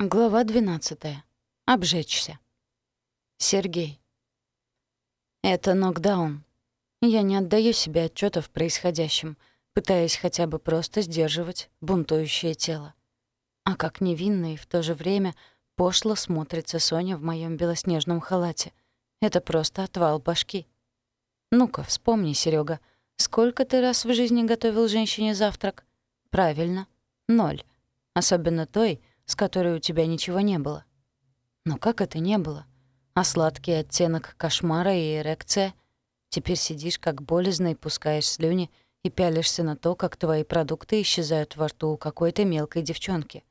Глава 12. Обжечься. Сергей. Это нокдаун. Я не отдаю себе отчета в происходящем, пытаясь хотя бы просто сдерживать бунтующее тело. А как невинно и в то же время пошло смотрится Соня в моем белоснежном халате. Это просто отвал башки. Ну-ка, вспомни, Серега, сколько ты раз в жизни готовил женщине завтрак? Правильно, ноль. Особенно той, с которой у тебя ничего не было. Но как это не было? А сладкий оттенок кошмара и эрекция? Теперь сидишь как болезный, пускаешь слюни и пялишься на то, как твои продукты исчезают во рту у какой-то мелкой девчонки.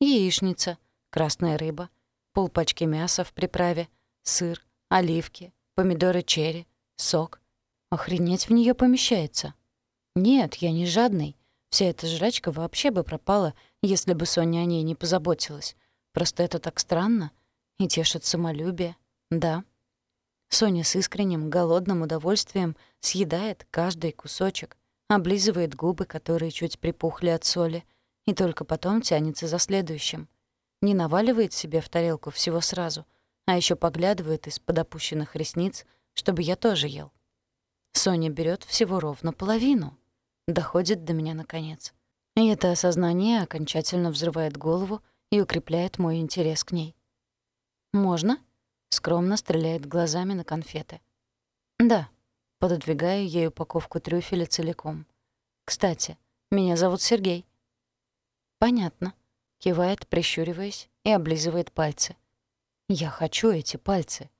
Яичница, красная рыба, полпачки мяса в приправе, сыр, оливки, помидоры черри, сок. Охренеть в нее помещается. Нет, я не жадный. Вся эта жрачка вообще бы пропала, если бы Соня о ней не позаботилась. Просто это так странно и тешит самолюбие. Да. Соня с искренним, голодным удовольствием съедает каждый кусочек, облизывает губы, которые чуть припухли от соли, и только потом тянется за следующим. Не наваливает себе в тарелку всего сразу, а еще поглядывает из-под опущенных ресниц, чтобы я тоже ел. Соня берет всего ровно половину. Доходит до меня наконец. И это осознание окончательно взрывает голову и укрепляет мой интерес к ней. «Можно?» — скромно стреляет глазами на конфеты. «Да», — пододвигаю ей упаковку трюфеля целиком. «Кстати, меня зовут Сергей». «Понятно», — кивает, прищуриваясь, и облизывает пальцы. «Я хочу эти пальцы.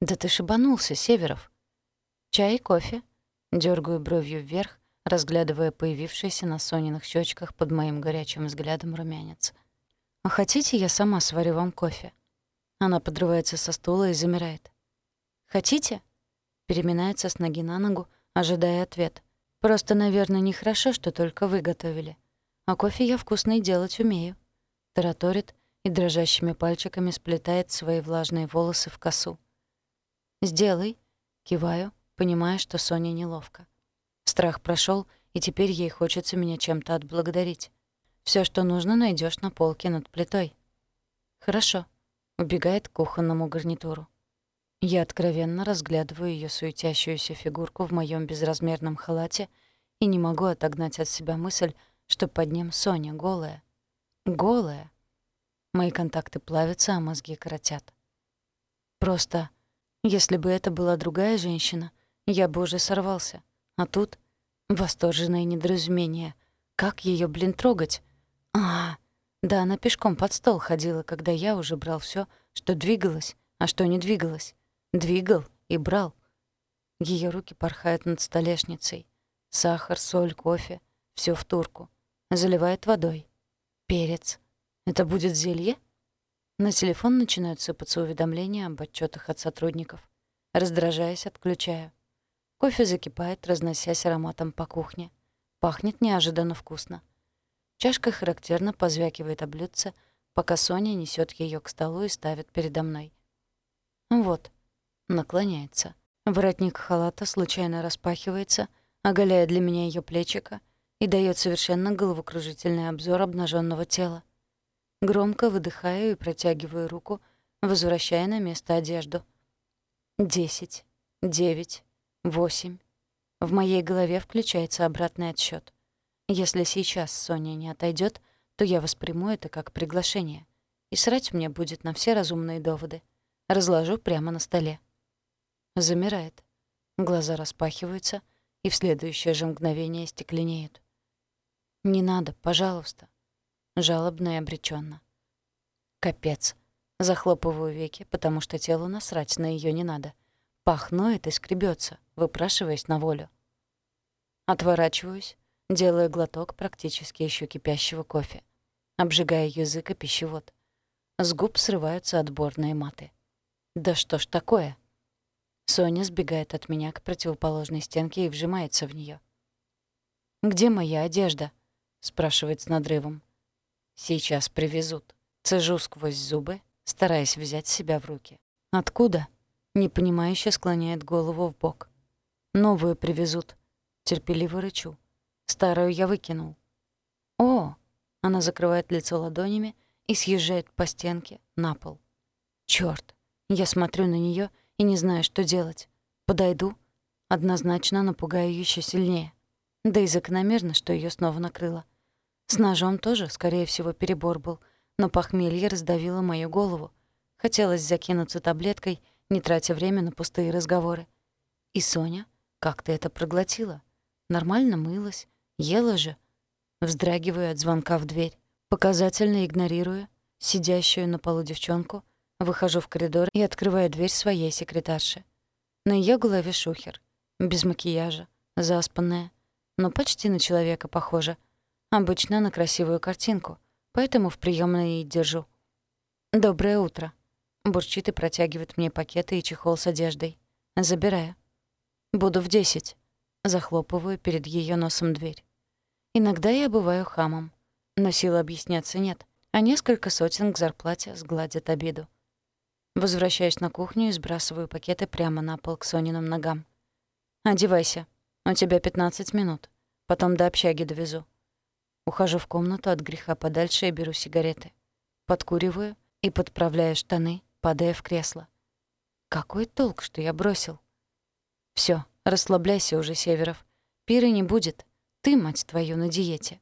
Да ты шибанулся, Северов». «Чай и кофе?» — дергаю бровью вверх, разглядывая появившийся на Сониных щечках под моим горячим взглядом румянец. «А хотите, я сама сварю вам кофе?» Она подрывается со стула и замирает. «Хотите?» Переминается с ноги на ногу, ожидая ответ. «Просто, наверное, нехорошо, что только вы готовили. А кофе я вкусный делать умею». Тараторит и дрожащими пальчиками сплетает свои влажные волосы в косу. «Сделай», — киваю, понимая, что Соне неловко. Страх прошел, и теперь ей хочется меня чем-то отблагодарить. Все, что нужно, найдешь на полке над плитой. Хорошо. Убегает к кухонному гарнитуру. Я откровенно разглядываю ее суетящуюся фигурку в моем безразмерном халате и не могу отогнать от себя мысль, что под ним Соня голая. Голая. Мои контакты плавятся, а мозги коротят. Просто, если бы это была другая женщина, я бы уже сорвался. А тут восторженное недоразумение. Как ее, блин, трогать? А, да она пешком под стол ходила, когда я уже брал все, что двигалось, а что не двигалось. Двигал и брал. Ее руки порхают над столешницей. Сахар, соль, кофе — все в турку. Заливает водой. Перец. Это будет зелье? На телефон начинают сыпаться уведомления об отчетах от сотрудников. Раздражаясь, отключаю. Кофе закипает, разносясь ароматом по кухне. Пахнет неожиданно вкусно. Чашка характерно позвякивает о блюдце, пока Соня несет ее к столу и ставит передо мной. Вот. Наклоняется. Воротник халата случайно распахивается, оголяя для меня ее плечико и дает совершенно головокружительный обзор обнаженного тела. Громко выдыхаю и протягиваю руку, возвращая на место одежду. Десять. Девять восемь. В моей голове включается обратный отсчет. Если сейчас Соня не отойдет, то я восприму это как приглашение. И срать мне будет на все разумные доводы. Разложу прямо на столе. Замирает. Глаза распахиваются, и в следующее же мгновение стекленеют. «Не надо, пожалуйста», — жалобно и обреченно. Капец. Захлопываю веки, потому что телу насрать на ее не надо. Пахнует и скребется выпрашиваясь на волю. Отворачиваюсь, делая глоток практически еще кипящего кофе, обжигая язык и пищевод. С губ срываются отборные маты. «Да что ж такое?» Соня сбегает от меня к противоположной стенке и вжимается в нее. «Где моя одежда?» — спрашивает с надрывом. «Сейчас привезут». Цежу сквозь зубы, стараясь взять себя в руки. «Откуда?» — непонимающе склоняет голову в бок. Новую привезут. Терпеливо рычу. Старую я выкинул. О! Она закрывает лицо ладонями и съезжает по стенке на пол. Чёрт! Я смотрю на неё и не знаю, что делать. Подойду, однозначно напугаю ещё сильнее. Да и закономерно, что её снова накрыло. С ножом тоже, скорее всего, перебор был, но похмелье раздавило мою голову. Хотелось закинуться таблеткой, не тратя время на пустые разговоры. И Соня как-то это проглотила. Нормально мылась, ела же. Вздрагиваю от звонка в дверь. Показательно игнорирую сидящую на полу девчонку, выхожу в коридор и открываю дверь своей секретарши. На её голове шухер, без макияжа, заспанная, но почти на человека похожа. Обычно на красивую картинку, поэтому в приёмной и держу. «Доброе утро», — бурчит и протягивает мне пакеты и чехол с одеждой. Забираю. «Буду в десять», — захлопываю перед её носом дверь. Иногда я бываю хамом, но сил объясняться нет, а несколько сотен к зарплате сгладят обиду. Возвращаюсь на кухню и сбрасываю пакеты прямо на пол к Сониным ногам. «Одевайся. У тебя 15 минут. Потом до общаги довезу». Ухожу в комнату от греха подальше и беру сигареты. Подкуриваю и подправляю штаны, падая в кресло. Какой толк, что я бросил? Всё, расслабляйся уже, Северов. Пиры не будет. Ты, мать твою, на диете.